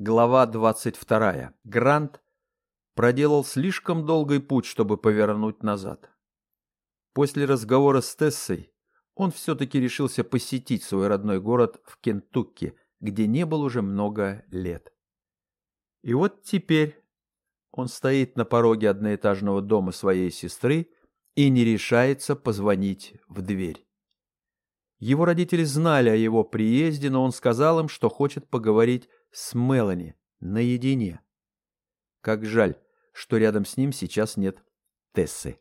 Глава 22. Грант проделал слишком долгий путь, чтобы повернуть назад. После разговора с Тессой он все-таки решился посетить свой родной город в Кентукки, где не был уже много лет. И вот теперь он стоит на пороге одноэтажного дома своей сестры и не решается позвонить в дверь. Его родители знали о его приезде, но он сказал им, что хочет поговорить с Мелани наедине. Как жаль, что рядом с ним сейчас нет Тессы.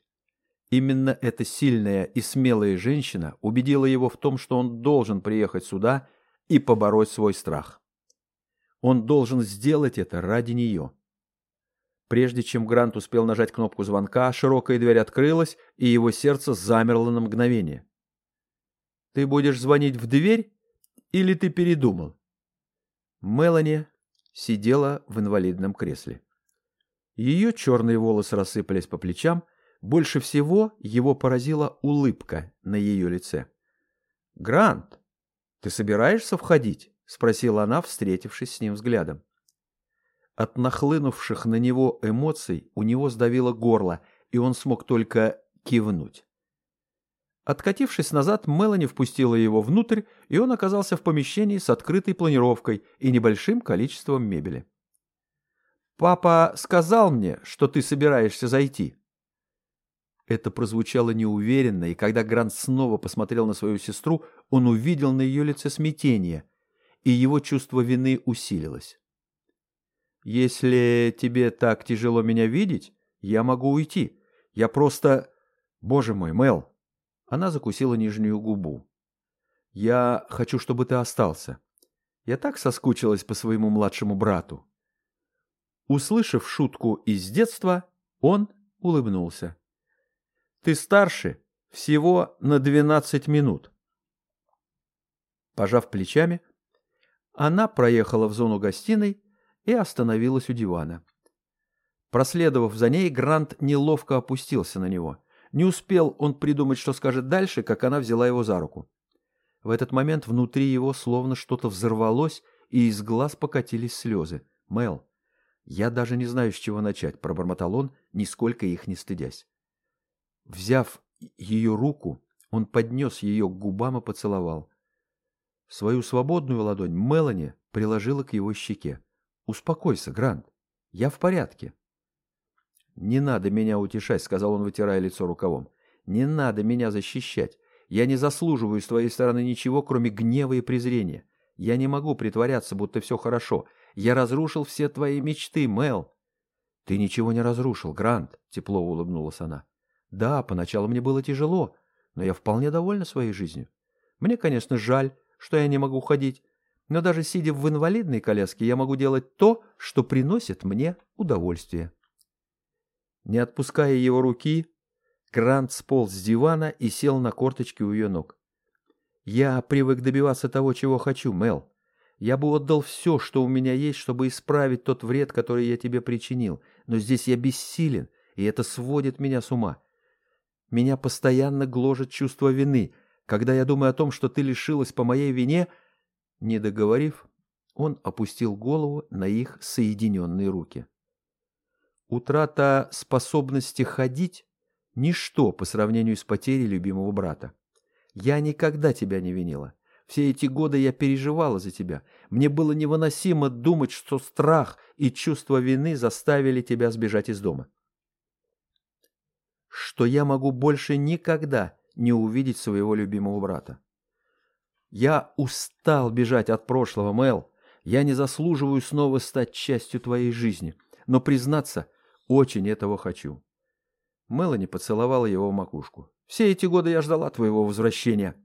Именно эта сильная и смелая женщина убедила его в том, что он должен приехать сюда и побороть свой страх. Он должен сделать это ради нее. Прежде чем Грант успел нажать кнопку звонка, широкая дверь открылась, и его сердце замерло на мгновение. «Ты будешь звонить в дверь или ты передумал?» Мелани сидела в инвалидном кресле. Ее черные волосы рассыпались по плечам, больше всего его поразила улыбка на ее лице. «Грант, ты собираешься входить?» — спросила она, встретившись с ним взглядом. От нахлынувших на него эмоций у него сдавило горло, и он смог только кивнуть. Откатившись назад, Мелани впустила его внутрь, и он оказался в помещении с открытой планировкой и небольшим количеством мебели. «Папа сказал мне, что ты собираешься зайти». Это прозвучало неуверенно, и когда Грант снова посмотрел на свою сестру, он увидел на ее лице смятение, и его чувство вины усилилось. «Если тебе так тяжело меня видеть, я могу уйти. Я просто... Боже мой, Мел, она закусила нижнюю губу. «Я хочу, чтобы ты остался. Я так соскучилась по своему младшему брату». Услышав шутку из детства, он улыбнулся. «Ты старше всего на двенадцать минут». Пожав плечами, она проехала в зону гостиной и остановилась у дивана. Проследовав за ней, Грант неловко опустился на него. Не успел он придумать, что скажет дальше, как она взяла его за руку. В этот момент внутри его словно что-то взорвалось, и из глаз покатились слезы. «Мел, я даже не знаю, с чего начать», — пробормотал он, нисколько их не стыдясь. Взяв ее руку, он поднес ее к губам и поцеловал. Свою свободную ладонь Мелани приложила к его щеке. «Успокойся, Грант, я в порядке». «Не надо меня утешать», — сказал он, вытирая лицо рукавом. «Не надо меня защищать. Я не заслуживаю с твоей стороны ничего, кроме гнева и презрения. Я не могу притворяться, будто все хорошо. Я разрушил все твои мечты, Мел». «Ты ничего не разрушил, Грант», — тепло улыбнулась она. «Да, поначалу мне было тяжело, но я вполне довольна своей жизнью. Мне, конечно, жаль, что я не могу ходить, но даже сидя в инвалидной коляске, я могу делать то, что приносит мне удовольствие». Не отпуская его руки, Грант сполз с дивана и сел на корточки у ее ног. «Я привык добиваться того, чего хочу, Мел. Я бы отдал все, что у меня есть, чтобы исправить тот вред, который я тебе причинил, но здесь я бессилен, и это сводит меня с ума. Меня постоянно гложет чувство вины, когда я думаю о том, что ты лишилась по моей вине...» Не договорив, он опустил голову на их соединенные руки. Утрата способности ходить – ничто по сравнению с потерей любимого брата. Я никогда тебя не винила. Все эти годы я переживала за тебя. Мне было невыносимо думать, что страх и чувство вины заставили тебя сбежать из дома. Что я могу больше никогда не увидеть своего любимого брата. Я устал бежать от прошлого, Мэл. Я не заслуживаю снова стать частью твоей жизни. Но признаться, очень этого хочу. Мелани поцеловала его в макушку. Все эти годы я ждала твоего возвращения.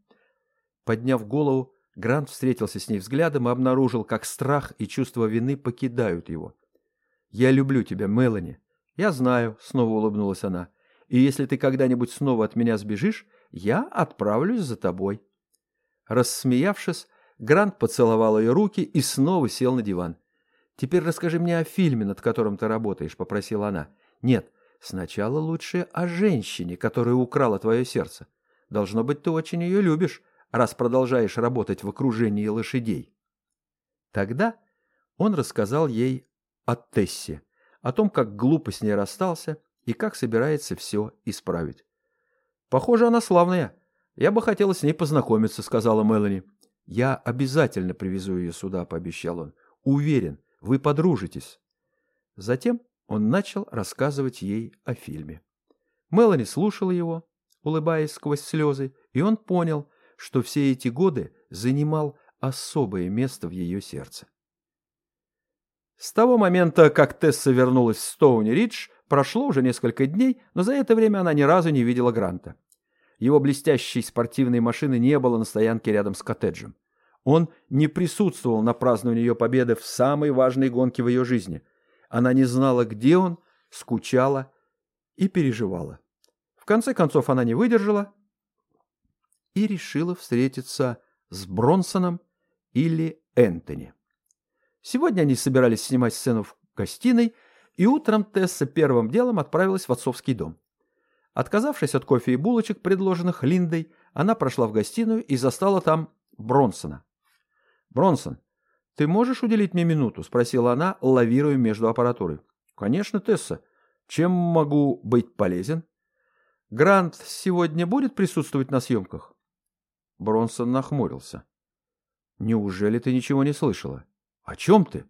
Подняв голову, Грант встретился с ней взглядом и обнаружил, как страх и чувство вины покидают его. «Я люблю тебя, Мелани». «Я знаю», — снова улыбнулась она. «И если ты когда-нибудь снова от меня сбежишь, я отправлюсь за тобой». Рассмеявшись, Грант поцеловал ее руки и снова сел на диван. «Теперь расскажи мне о фильме, над которым ты работаешь», — попросила она. «Нет, сначала лучше о женщине, которая украла твое сердце. Должно быть, ты очень ее любишь, раз продолжаешь работать в окружении лошадей». Тогда Он рассказал ей о Тессе, о том, как глупо с ней расстался и как собирается все исправить. «Похоже, она славная. Я бы хотела с ней познакомиться», — сказала Мелани. «Я обязательно привезу ее сюда», — пообещал он. «Уверен, вы подружитесь». Затем он начал рассказывать ей о фильме. Мелани слушала его, улыбаясь сквозь слезы, и он понял, что все эти годы занимал особое место в ее сердце. С того момента, как Тесса вернулась в Стоуни-Ридж, прошло уже несколько дней, но за это время она ни разу не видела Гранта. Его блестящей спортивной машины не было на стоянке рядом с коттеджем. Он не присутствовал на праздновании ее победы в самой важной гонке в ее жизни. Она не знала, где он, скучала и переживала. В конце концов она не выдержала и решила встретиться с Бронсоном или Энтони. Сегодня они собирались снимать сцену в гостиной, и утром Тесса первым делом отправилась в отцовский дом. Отказавшись от кофе и булочек, предложенных Линдой, она прошла в гостиную и застала там Бронсона. «Бронсон, ты можешь уделить мне минуту?» – спросила она, лавируя между аппаратурой. «Конечно, Тесса. Чем могу быть полезен?» «Грант сегодня будет присутствовать на съемках?» Бронсон нахмурился. «Неужели ты ничего не слышала?» О чем ты?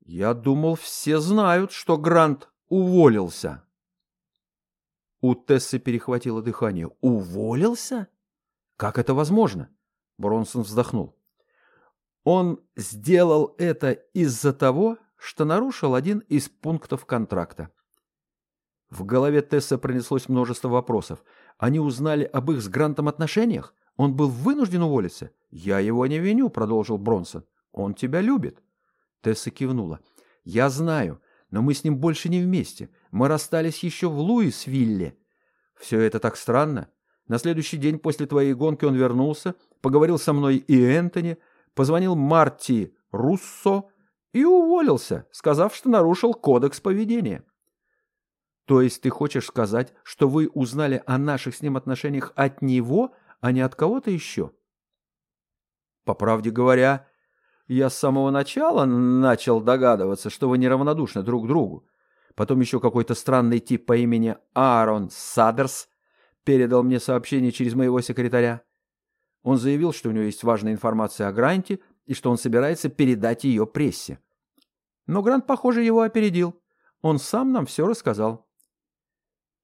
Я думал, все знают, что Грант уволился. У Тессы перехватило дыхание. Уволился? Как это возможно? Бронсон вздохнул. Он сделал это из-за того, что нарушил один из пунктов контракта. В голове Тессы пронеслось множество вопросов. Они узнали об их с Грантом отношениях? Он был вынужден уволиться? Я его не виню, продолжил Бронсон. Он тебя любит. Тесса кивнула. Я знаю, но мы с ним больше не вместе. Мы расстались еще в Луисвилле. Все это так странно. На следующий день после твоей гонки он вернулся, поговорил со мной и Энтони, позвонил Марти Руссо и уволился, сказав, что нарушил кодекс поведения. То есть ты хочешь сказать, что вы узнали о наших с ним отношениях от него, а не от кого-то еще? По правде говоря, я с самого начала начал догадываться, что вы неравнодушны друг к другу. Потом еще какой-то странный тип по имени Аарон Садерс передал мне сообщение через моего секретаря. Он заявил, что у него есть важная информация о Гранте и что он собирается передать ее прессе. Но Грант, похоже, его опередил. Он сам нам все рассказал.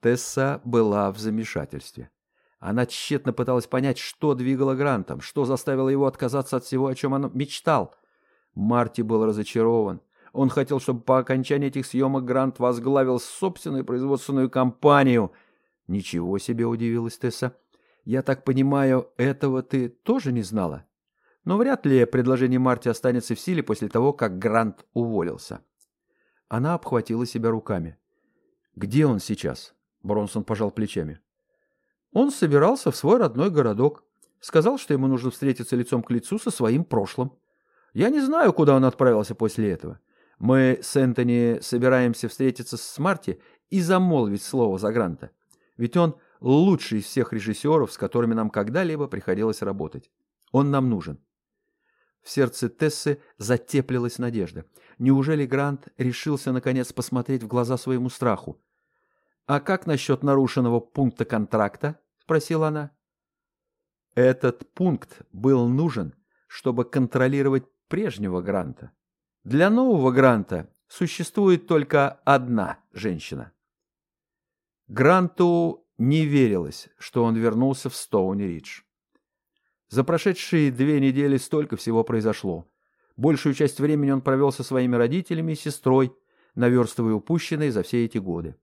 Тесса была в замешательстве. Она тщетно пыталась понять, что двигало Грантом, что заставило его отказаться от всего, о чем он мечтал. Марти был разочарован. Он хотел, чтобы по окончании этих съемок Грант возглавил собственную производственную компанию. Ничего себе, удивилась Тесса. Я так понимаю, этого ты тоже не знала? Но вряд ли предложение Марти останется в силе после того, как Грант уволился. Она обхватила себя руками. «Где он сейчас?» Бронсон пожал плечами. Он собирался в свой родной городок. Сказал, что ему нужно встретиться лицом к лицу со своим прошлым. Я не знаю, куда он отправился после этого. Мы с Энтони собираемся встретиться с Марти и замолвить слово за Гранта. Ведь он лучший из всех режиссеров, с которыми нам когда-либо приходилось работать. Он нам нужен. В сердце Тессы затеплилась надежда. Неужели Грант решился наконец посмотреть в глаза своему страху? А как насчет нарушенного пункта контракта? спросила она. Этот пункт был нужен, чтобы контролировать прежнего Гранта. Для нового Гранта существует только одна женщина. Гранту не верилось, что он вернулся в Стоуни-Ридж. За прошедшие две недели столько всего произошло. Большую часть времени он провел со своими родителями и сестрой, наверстывая упущенные за все эти годы.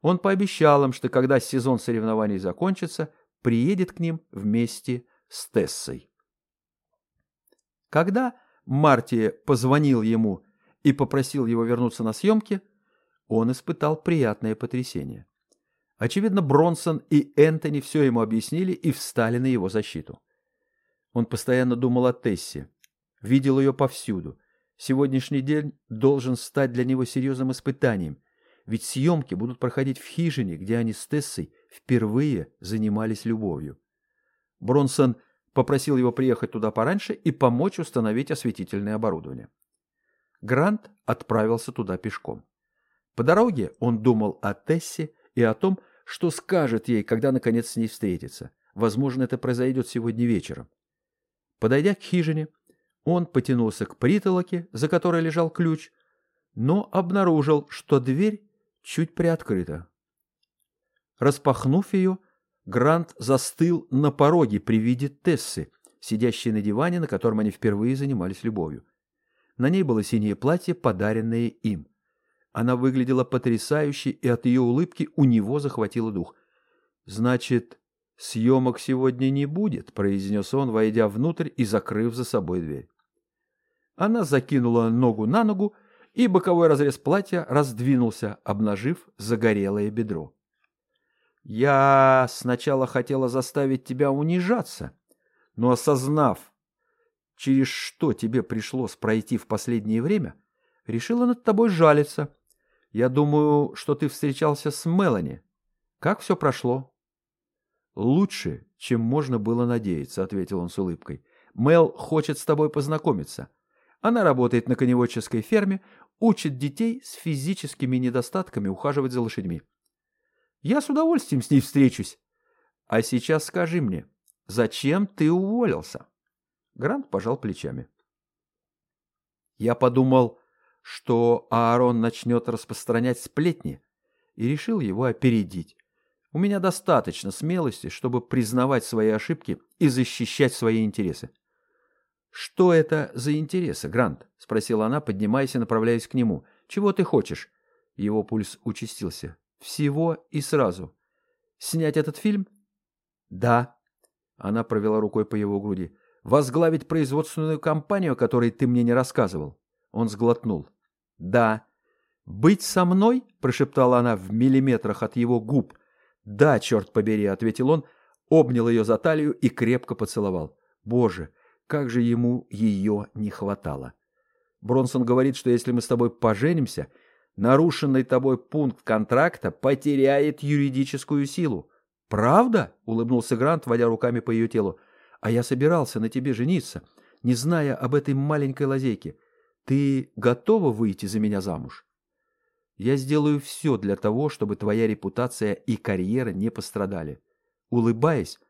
Он пообещал им, что когда сезон соревнований закончится, приедет к ним вместе с Тессой. Когда Марти позвонил ему и попросил его вернуться на съемки, он испытал приятное потрясение. Очевидно, Бронсон и Энтони все ему объяснили и встали на его защиту. Он постоянно думал о Тессе, видел ее повсюду. Сегодняшний день должен стать для него серьезным испытанием – ведь съемки будут проходить в хижине, где они с Тессой впервые занимались любовью. Бронсон попросил его приехать туда пораньше и помочь установить осветительное оборудование. Грант отправился туда пешком. По дороге он думал о Тессе и о том, что скажет ей, когда наконец с ней встретится. Возможно, это произойдет сегодня вечером. Подойдя к хижине, он потянулся к притолоке, за которой лежал ключ, но обнаружил, что дверь чуть приоткрыта. Распахнув ее, Грант застыл на пороге при виде Тессы, сидящей на диване, на котором они впервые занимались любовью. На ней было синее платье, подаренное им. Она выглядела потрясающе, и от ее улыбки у него захватило дух. «Значит, съемок сегодня не будет», — произнес он, войдя внутрь и закрыв за собой дверь. Она закинула ногу на ногу, и боковой разрез платья раздвинулся, обнажив загорелое бедро. «Я сначала хотела заставить тебя унижаться, но осознав, через что тебе пришлось пройти в последнее время, решила над тобой жалиться. Я думаю, что ты встречался с Мелани. Как все прошло?» «Лучше, чем можно было надеяться», — ответил он с улыбкой. «Мел хочет с тобой познакомиться. Она работает на коневодческой ферме, учит детей с физическими недостатками ухаживать за лошадьми. Я с удовольствием с ней встречусь. А сейчас скажи мне, зачем ты уволился?» Грант пожал плечами. Я подумал, что Аарон начнет распространять сплетни, и решил его опередить. У меня достаточно смелости, чтобы признавать свои ошибки и защищать свои интересы. «Что это за интересы, Грант?» — спросила она, поднимаясь и направляясь к нему. «Чего ты хочешь?» Его пульс участился. «Всего и сразу. Снять этот фильм?» «Да». Она провела рукой по его груди. «Возглавить производственную компанию, о которой ты мне не рассказывал?» Он сглотнул. «Да». «Быть со мной?» — прошептала она в миллиметрах от его губ. «Да, черт побери», — ответил он, обнял ее за талию и крепко поцеловал. «Боже, как же ему ее не хватало. Бронсон говорит, что если мы с тобой поженимся, нарушенный тобой пункт контракта потеряет юридическую силу. «Правда?» — улыбнулся Грант, водя руками по ее телу. «А я собирался на тебе жениться, не зная об этой маленькой лазейке. Ты готова выйти за меня замуж?» «Я сделаю все для того, чтобы твоя репутация и карьера не пострадали». Улыбаясь,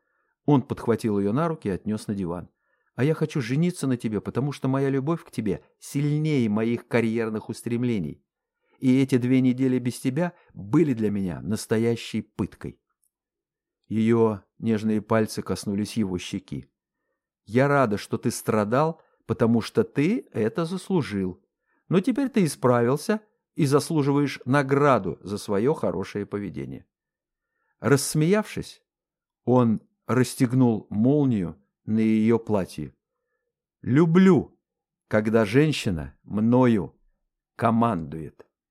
он подхватил ее на руки и отнес на диван а я хочу жениться на тебе, потому что моя любовь к тебе сильнее моих карьерных устремлений. И эти две недели без тебя были для меня настоящей пыткой. Ее нежные пальцы коснулись его щеки. Я рада, что ты страдал, потому что ты это заслужил. Но теперь ты исправился и заслуживаешь награду за свое хорошее поведение. Рассмеявшись, он расстегнул молнию на ее платье. Люблю, когда женщина мною командует.